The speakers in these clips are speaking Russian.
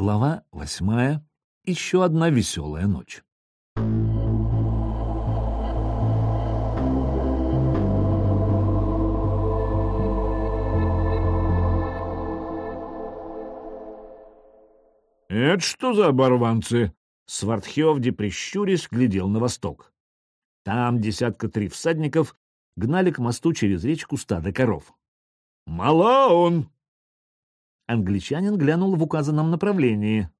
Глава восьмая. Еще одна веселая ночь. «Это что за оборванцы?» Свардхевди, прищурясь, глядел на восток. Там десятка три всадников гнали к мосту через речку стадо коров. «Малаон!» Англичанин глянул в указанном направлении.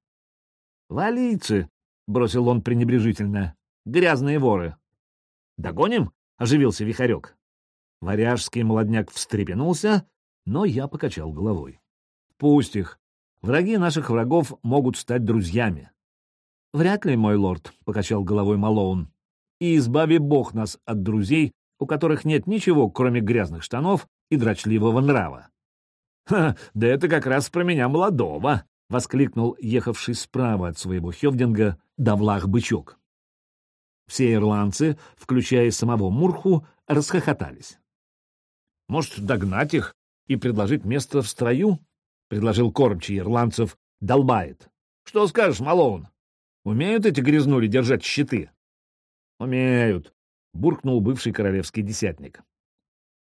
«Валийцы!» — бросил он пренебрежительно. «Грязные воры!» «Догоним?» — оживился Вихарек. Варяжский молодняк встрепенулся, но я покачал головой. «Пусть их. Враги наших врагов могут стать друзьями. — Вряд ли, мой лорд, — покачал головой Малоун. — И избави бог нас от друзей, у которых нет ничего, кроме грязных штанов и дрочливого нрава. — Да это как раз про меня молодого! — воскликнул ехавший справа от своего Хевдинга Давлах Бычок. Все ирландцы, включая самого Мурху, расхохотались. — Может, догнать их и предложить место в строю? предложил кормчий ирландцев, долбает. Что скажешь, Малоун? Умеют эти грязнули держать щиты? Умеют, буркнул бывший королевский десятник.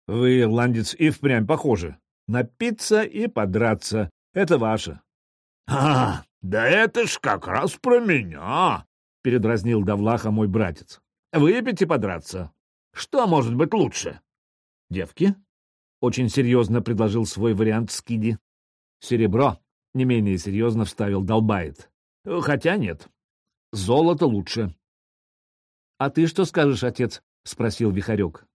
Вы, ирландец, и впрямь похожи. Напиться и подраться — это ваше. — А, да это ж как раз про меня! — передразнил Давлаха мой братец. — Выпить подраться. Что может быть лучше? — Девки? — очень серьезно предложил свой вариант Скиди. Серебро, не менее серьезно вставил Долбает. Хотя нет. Золото лучше. — А ты что скажешь, отец? — спросил Вихарек.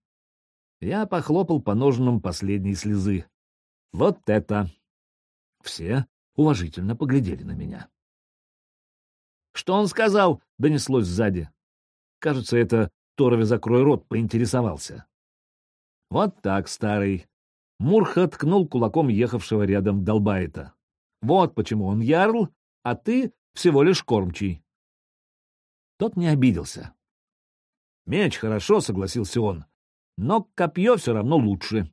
Я похлопал по ножным последней слезы. Вот это! Все уважительно поглядели на меня. — Что он сказал? — донеслось сзади. Кажется, это Торови закрой рот поинтересовался. — Вот так, старый. Мурха ткнул кулаком ехавшего рядом Долбайта. «Вот почему он ярл, а ты всего лишь кормчий». Тот не обиделся. «Меч хорошо», — согласился он, — «но копье все равно лучше».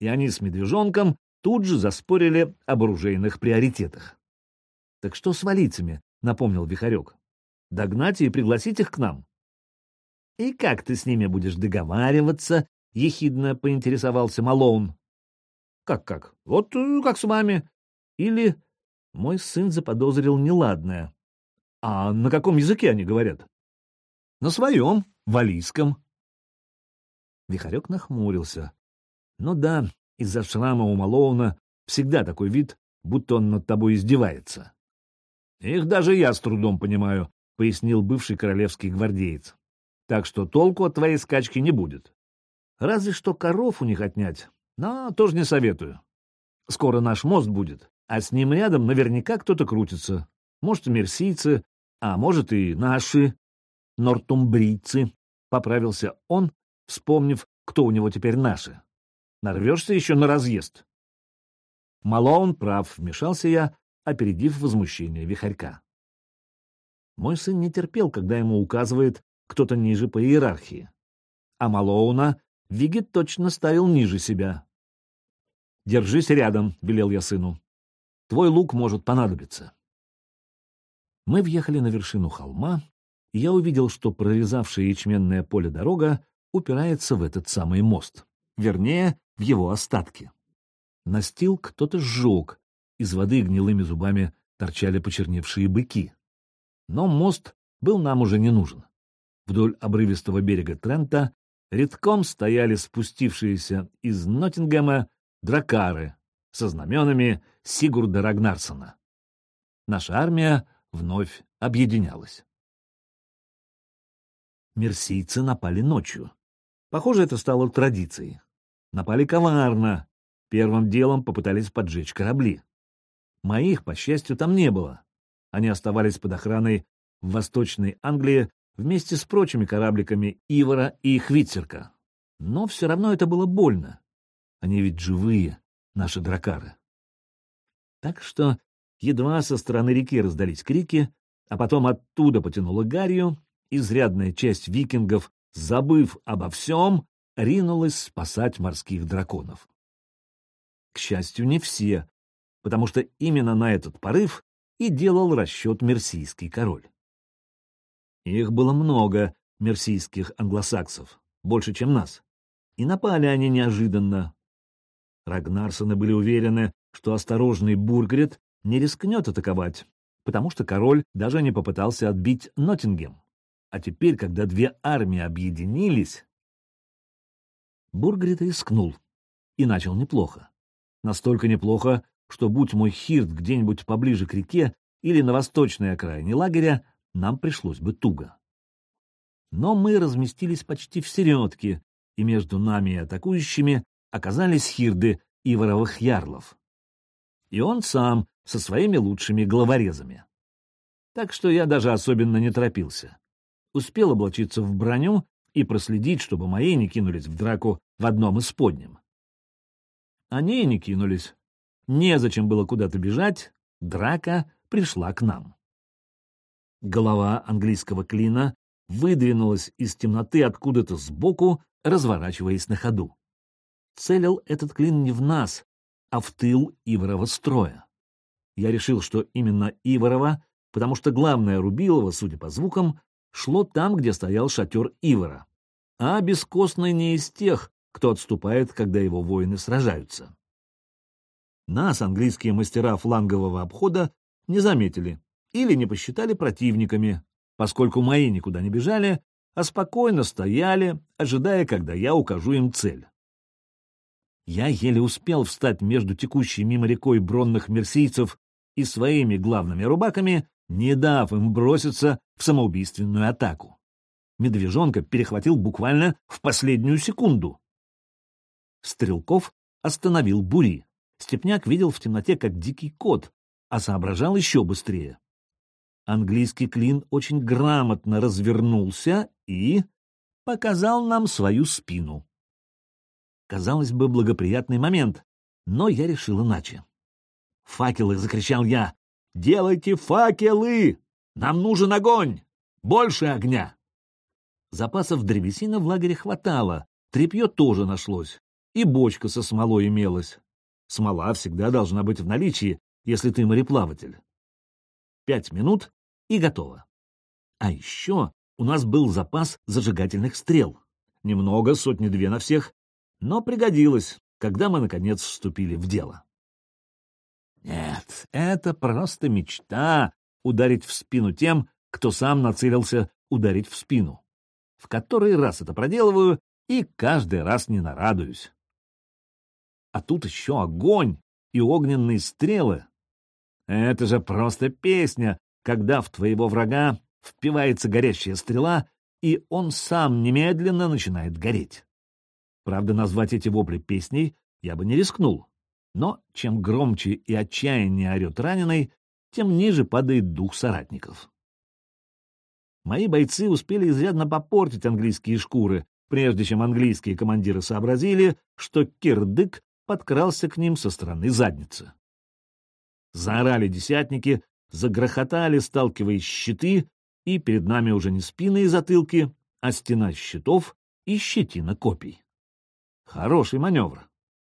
И они с медвежонком тут же заспорили об оружейных приоритетах. «Так что с валицами?» — напомнил Вихарек. «Догнать и пригласить их к нам». «И как ты с ними будешь договариваться?» — ехидно поинтересовался Малоун. «Как-как? Вот э, как с вами. Или...» Мой сын заподозрил неладное. «А на каком языке они говорят?» «На своем, валийском». Вихарек нахмурился. «Ну да, из-за шрама у Малоуна всегда такой вид, будто он над тобой издевается». «Их даже я с трудом понимаю», — пояснил бывший королевский гвардеец. «Так что толку от твоей скачки не будет». Разве что коров у них отнять, но тоже не советую. Скоро наш мост будет, а с ним рядом наверняка кто-то крутится. Может, мерсийцы, а может и наши, нортумбрийцы. Поправился он, вспомнив, кто у него теперь наши. Нарвешься еще на разъезд. Малоун прав, вмешался я, опередив возмущение вихарька. Мой сын не терпел, когда ему указывает кто-то ниже по иерархии. А Малоуна Виги точно ставил ниже себя. «Держись рядом», — велел я сыну. «Твой лук может понадобиться». Мы въехали на вершину холма, и я увидел, что прорезавшая ячменное поле дорога упирается в этот самый мост, вернее, в его остатки. Настил кто-то сжег, из воды гнилыми зубами торчали почерневшие быки. Но мост был нам уже не нужен. Вдоль обрывистого берега Трента редком стояли спустившиеся из Ноттингема дракары со знаменами Сигурда Рагнарсона. Наша армия вновь объединялась. Мерсийцы напали ночью. Похоже, это стало традицией. Напали коварно. Первым делом попытались поджечь корабли. Моих, по счастью, там не было. Они оставались под охраной в Восточной Англии вместе с прочими корабликами Ивара и Хвитцерка. Но все равно это было больно. Они ведь живые, наши дракары. Так что едва со стороны реки раздались крики, а потом оттуда потянуло гарью, изрядная часть викингов, забыв обо всем, ринулась спасать морских драконов. К счастью, не все, потому что именно на этот порыв и делал расчет мерсийский король. Их было много, мерсийских англосаксов, больше, чем нас, и напали они неожиданно. Рагнарсоны были уверены, что осторожный Бургрет не рискнет атаковать, потому что король даже не попытался отбить Ноттингем. А теперь, когда две армии объединились... Бургрет рискнул и начал неплохо. Настолько неплохо, что, будь мой хирт где-нибудь поближе к реке или на восточной окраине лагеря, нам пришлось бы туго. Но мы разместились почти в середке, и между нами и атакующими оказались хирды Иворовых ярлов. И он сам со своими лучшими главорезами. Так что я даже особенно не торопился. Успел облачиться в броню и проследить, чтобы мои не кинулись в драку в одном из подним. Они и не кинулись. Незачем было куда-то бежать, драка пришла к нам. Голова английского клина выдвинулась из темноты откуда-то сбоку, разворачиваясь на ходу. Целил этот клин не в нас, а в тыл Иворова строя. Я решил, что именно Иворова, потому что главное Рубилова, судя по звукам, шло там, где стоял шатер Ивора, а бескостный не из тех, кто отступает, когда его воины сражаются. Нас английские мастера флангового обхода не заметили или не посчитали противниками, поскольку мои никуда не бежали, а спокойно стояли, ожидая, когда я укажу им цель. Я еле успел встать между текущей мимо рекой бронных мерсийцев и своими главными рубаками, не дав им броситься в самоубийственную атаку. Медвежонка перехватил буквально в последнюю секунду. Стрелков остановил бури. Степняк видел в темноте, как дикий кот, а соображал еще быстрее. Английский клин очень грамотно развернулся и показал нам свою спину. Казалось бы, благоприятный момент, но я решил иначе. «Факелы!» — закричал я. «Делайте факелы! Нам нужен огонь! Больше огня!» Запасов древесины в лагере хватало, тряпье тоже нашлось, и бочка со смолой имелась. Смола всегда должна быть в наличии, если ты мореплаватель. Пять минут — и готово. А еще у нас был запас зажигательных стрел. Немного, сотни-две на всех, но пригодилось, когда мы, наконец, вступили в дело. Нет, это просто мечта — ударить в спину тем, кто сам нацелился ударить в спину. В который раз это проделываю и каждый раз не нарадуюсь. А тут еще огонь и огненные стрелы. Это же просто песня, когда в твоего врага впивается горящая стрела, и он сам немедленно начинает гореть. Правда, назвать эти вопли песней я бы не рискнул. Но чем громче и отчаяннее орет раненый, тем ниже падает дух соратников. Мои бойцы успели изрядно попортить английские шкуры, прежде чем английские командиры сообразили, что кирдык подкрался к ним со стороны задницы. Заорали десятники, загрохотали, сталкиваясь щиты, и перед нами уже не спины и затылки, а стена щитов и щетина копий. Хороший маневр.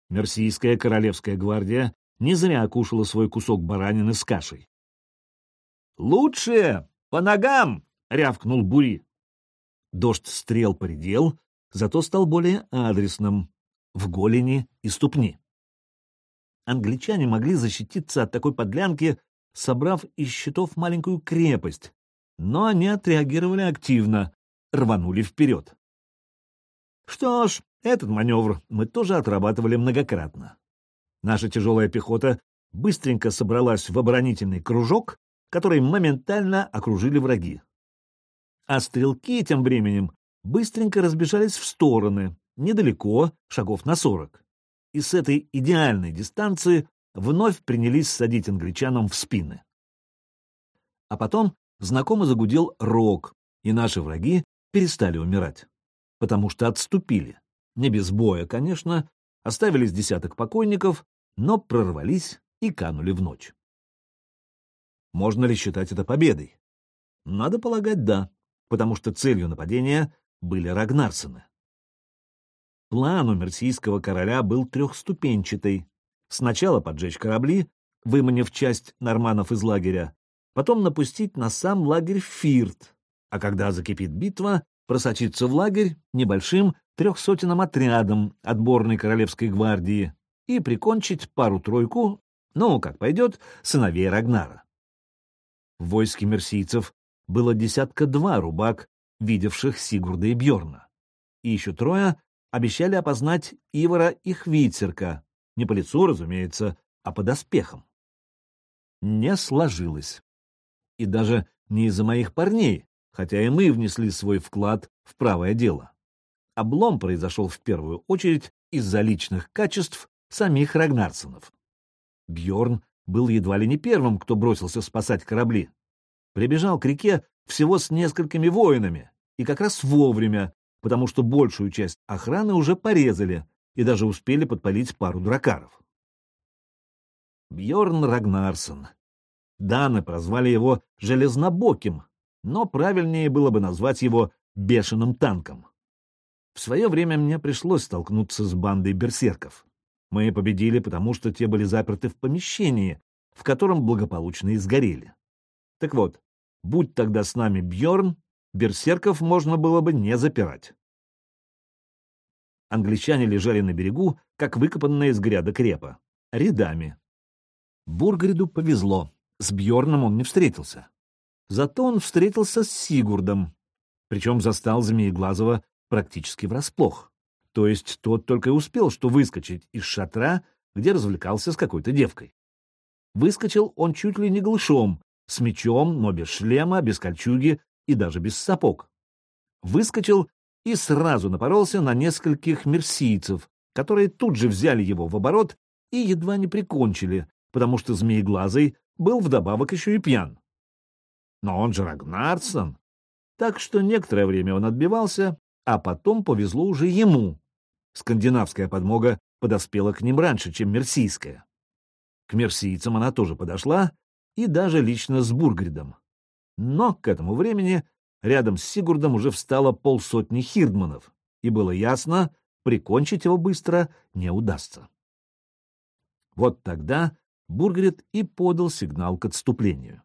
Мерсийская королевская гвардия не зря кушала свой кусок баранины с кашей. «Лучше! По ногам!» — рявкнул Бури. Дождь стрел поредел, зато стал более адресным — в голени и ступни. Англичане могли защититься от такой подлянки, собрав из щитов маленькую крепость, но они отреагировали активно, рванули вперед. Что ж, этот маневр мы тоже отрабатывали многократно. Наша тяжелая пехота быстренько собралась в оборонительный кружок, который моментально окружили враги. А стрелки тем временем быстренько разбежались в стороны, недалеко, шагов на сорок. И с этой идеальной дистанции вновь принялись садить англичанам в спины. А потом знакомо загудел рог, и наши враги перестали умирать, потому что отступили. Не без боя, конечно, оставились десяток покойников, но прорвались и канули в ночь. Можно ли считать это победой? Надо полагать, да, потому что целью нападения были Рагнарсены. План у мерсийского короля был трехступенчатый. Сначала поджечь корабли, выманив часть норманов из лагеря, потом напустить на сам лагерь Фирт, а когда закипит битва, просочиться в лагерь небольшим трехсотенным отрядом отборной королевской гвардии и прикончить пару-тройку, ну, как пойдет, сыновей Рагнара. В войске мерсийцев было десятка-два рубак, видевших Сигурда и Бьорна. И еще трое обещали опознать Ивара и Хвицерка, не по лицу, разумеется, а по доспехам. Не сложилось. И даже не из-за моих парней, хотя и мы внесли свой вклад в правое дело. Облом произошел в первую очередь из-за личных качеств самих Рагнарсонов. Бьорн был едва ли не первым, кто бросился спасать корабли. Прибежал к реке всего с несколькими воинами, и как раз вовремя, потому что большую часть охраны уже порезали и даже успели подпалить пару дракаров. Бьорн Рагнарсон. Даны прозвали его Железнобоким, но правильнее было бы назвать его Бешеным танком. В свое время мне пришлось столкнуться с бандой берсерков. Мы победили, потому что те были заперты в помещении, в котором благополучно и сгорели. Так вот, будь тогда с нами Бьорн, берсерков можно было бы не запирать. Англичане лежали на берегу, как выкопанные из гряда крепа, рядами. Бургриду повезло, с Бьорном он не встретился. Зато он встретился с Сигурдом, причем застал Змееглазого практически врасплох. То есть тот только и успел что выскочить из шатра, где развлекался с какой-то девкой. Выскочил он чуть ли не глушом, с мечом, но без шлема, без кольчуги и даже без сапог. Выскочил и сразу напоролся на нескольких мерсийцев, которые тут же взяли его в оборот и едва не прикончили, потому что Змееглазый был вдобавок еще и пьян. Но он же Рагнарсон. Так что некоторое время он отбивался, а потом повезло уже ему. Скандинавская подмога подоспела к ним раньше, чем мерсийская. К мерсийцам она тоже подошла, и даже лично с Бургридом. Но к этому времени рядом с Сигурдом уже встало полсотни хирдманов, и было ясно, прикончить его быстро не удастся. Вот тогда Бургрид и подал сигнал к отступлению.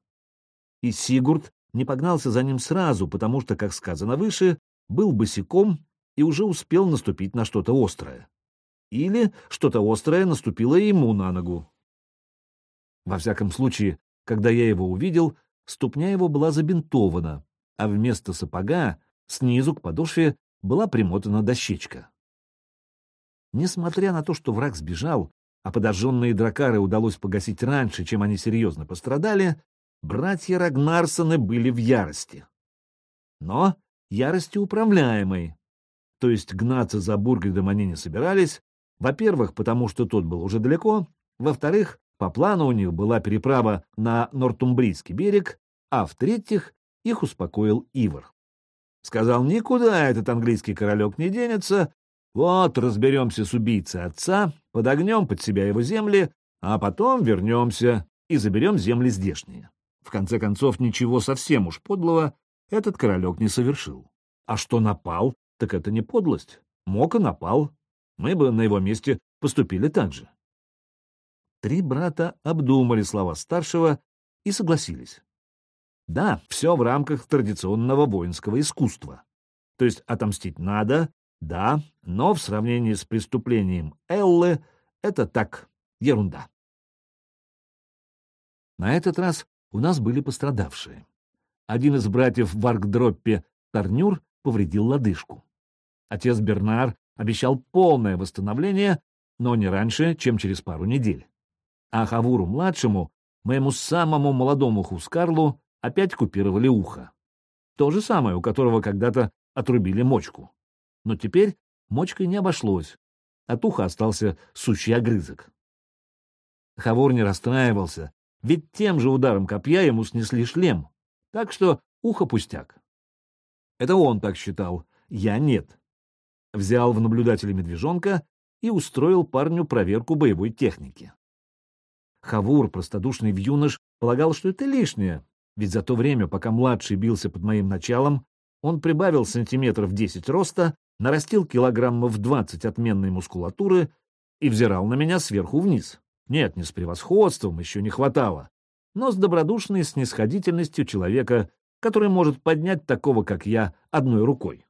И Сигурд не погнался за ним сразу, потому что, как сказано выше, был босиком и уже успел наступить на что-то острое. Или что-то острое наступило ему на ногу. Во всяком случае, когда я его увидел, ступня его была забинтована, а вместо сапога снизу к подошве была примотана дощечка. Несмотря на то, что враг сбежал, а подожженные дракары удалось погасить раньше, чем они серьезно пострадали, братья Рагнарсоны были в ярости. Но ярости управляемой. То есть гнаться за Бургридом они не собирались, во-первых, потому что тот был уже далеко, во-вторых, по плану у них была переправа на Нортумбрийский берег, а в-третьих, их успокоил Ивар. Сказал, никуда этот английский королек не денется, вот разберемся с убийцей отца, подогнем под себя его земли, а потом вернемся и заберем земли здешние. В конце концов, ничего совсем уж подлого этот королек не совершил. А что напал, так это не подлость. Мог и напал. Мы бы на его месте поступили так же. Три брата обдумали слова старшего и согласились. Да, все в рамках традиционного воинского искусства. То есть отомстить надо, да, но в сравнении с преступлением Эллы это так, ерунда. На этот раз у нас были пострадавшие. Один из братьев в Аркдроппе, Торнюр, повредил лодыжку. Отец Бернар обещал полное восстановление, но не раньше, чем через пару недель. А Хавуру-младшему, моему самому молодому Хускарлу, опять купировали ухо. То же самое, у которого когда-то отрубили мочку. Но теперь мочкой не обошлось. От уха остался сущий огрызок. Хавур не расстраивался, ведь тем же ударом копья ему снесли шлем, так что ухо пустяк. Это он так считал, я нет. Взял в наблюдателя медвежонка и устроил парню проверку боевой техники. Хавур, простодушный вьюнош, полагал, что это лишнее, ведь за то время, пока младший бился под моим началом, он прибавил сантиметров десять роста, нарастил килограммов двадцать отменной мускулатуры и взирал на меня сверху вниз, Нет, не с превосходством, еще не хватало, но с добродушной снисходительностью человека, который может поднять такого, как я, одной рукой.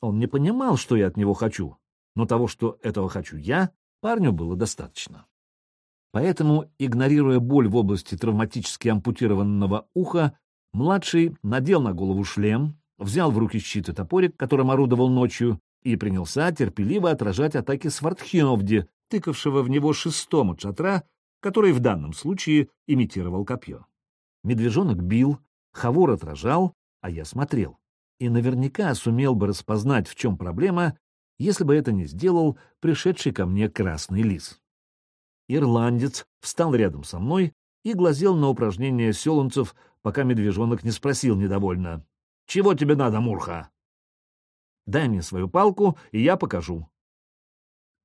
Он не понимал, что я от него хочу, но того, что этого хочу я, парню было достаточно. Поэтому, игнорируя боль в области травматически ампутированного уха, младший надел на голову шлем, взял в руки щит и топорик, которым орудовал ночью, и принялся терпеливо отражать атаки Свардхиновди, тыкавшего в него шестом от который в данном случае имитировал копье. Медвежонок бил, Хавур отражал, а я смотрел. И наверняка сумел бы распознать, в чем проблема, если бы это не сделал пришедший ко мне красный лис. Ирландец встал рядом со мной и глазел на упражнения селунцев, пока медвежонок не спросил недовольно. — Чего тебе надо, Мурха? — Дай мне свою палку, и я покажу.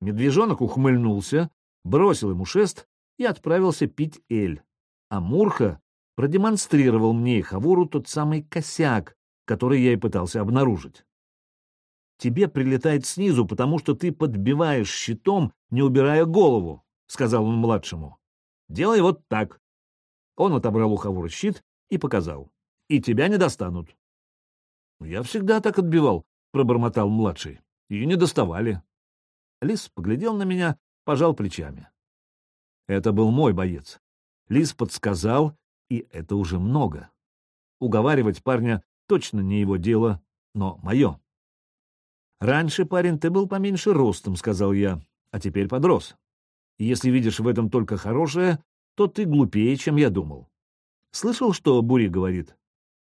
Медвежонок ухмыльнулся, бросил ему шест и отправился пить эль. А Мурха продемонстрировал мне и Хавуру тот самый косяк, который я и пытался обнаружить. Тебе прилетает снизу, потому что ты подбиваешь щитом, не убирая голову, — сказал он младшему. — Делай вот так. Он отобрал у Хавура щит и показал. — И тебя не достанут. — Я всегда так отбивал, — пробормотал младший. — И не доставали. Лис поглядел на меня, пожал плечами. Это был мой боец. Лис подсказал, и это уже много. Уговаривать парня точно не его дело, но мое. «Раньше, парень, ты был поменьше ростом», — сказал я, — «а теперь подрос. И если видишь в этом только хорошее, то ты глупее, чем я думал. Слышал, что Бури говорит?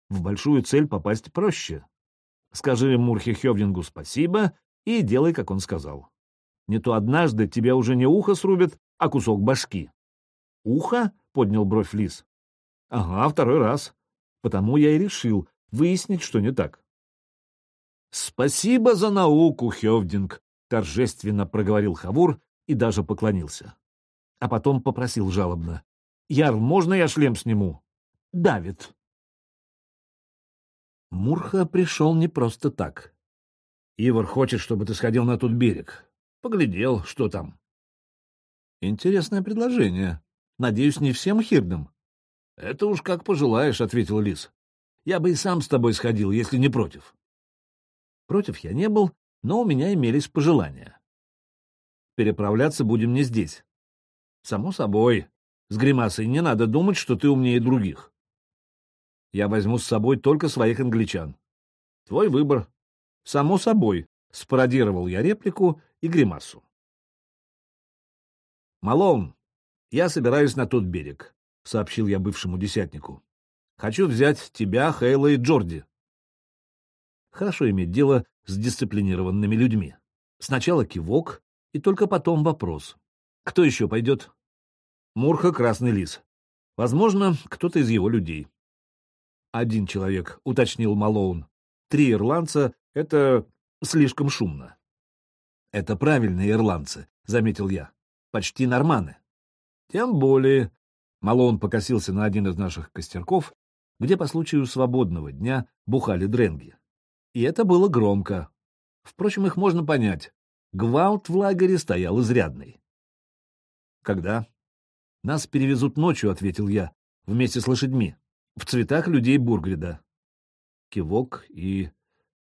В большую цель попасть проще. Скажи Мурхе Хевдингу спасибо и делай, как он сказал. Не то однажды тебя уже не ухо срубят, а кусок башки. «Ухо?» — поднял бровь Лис. «Ага, второй раз. Потому я и решил выяснить, что не так». «Спасибо за науку, Хевдинг», — торжественно проговорил Хавур и даже поклонился. А потом попросил жалобно. «Яр, можно я шлем сниму?» «Давид». Мурха пришел не просто так. «Ивар хочет, чтобы ты сходил на тот берег. Поглядел, что там». «Интересное предложение. Надеюсь, не всем хирдам?» «Это уж как пожелаешь», — ответил Лис. «Я бы и сам с тобой сходил, если не против». Против я не был, но у меня имелись пожелания. Переправляться будем не здесь. Само собой. С гримасой не надо думать, что ты умнее других. Я возьму с собой только своих англичан. Твой выбор. Само собой. Спародировал я реплику и гримасу. Малон, я собираюсь на тот берег, — сообщил я бывшему десятнику. Хочу взять тебя, Хейла и Джорди. Хорошо иметь дело с дисциплинированными людьми. Сначала кивок, и только потом вопрос. Кто еще пойдет? Мурха — красный лис. Возможно, кто-то из его людей. Один человек, — уточнил Малоун. Три ирландца — это слишком шумно. Это правильные ирландцы, — заметил я. Почти норманы. Тем более. Малоун покосился на один из наших костерков, где по случаю свободного дня бухали дренги. И это было громко. Впрочем, их можно понять. Гвалт в лагере стоял изрядный. «Когда?» «Нас перевезут ночью», — ответил я, — «вместе с лошадьми. В цветах людей Бургрида». Кивок и...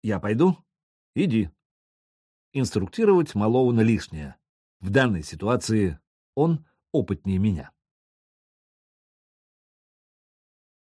«Я пойду?» «Иди». Инструктировать Малоуна лишнее. В данной ситуации он опытнее меня.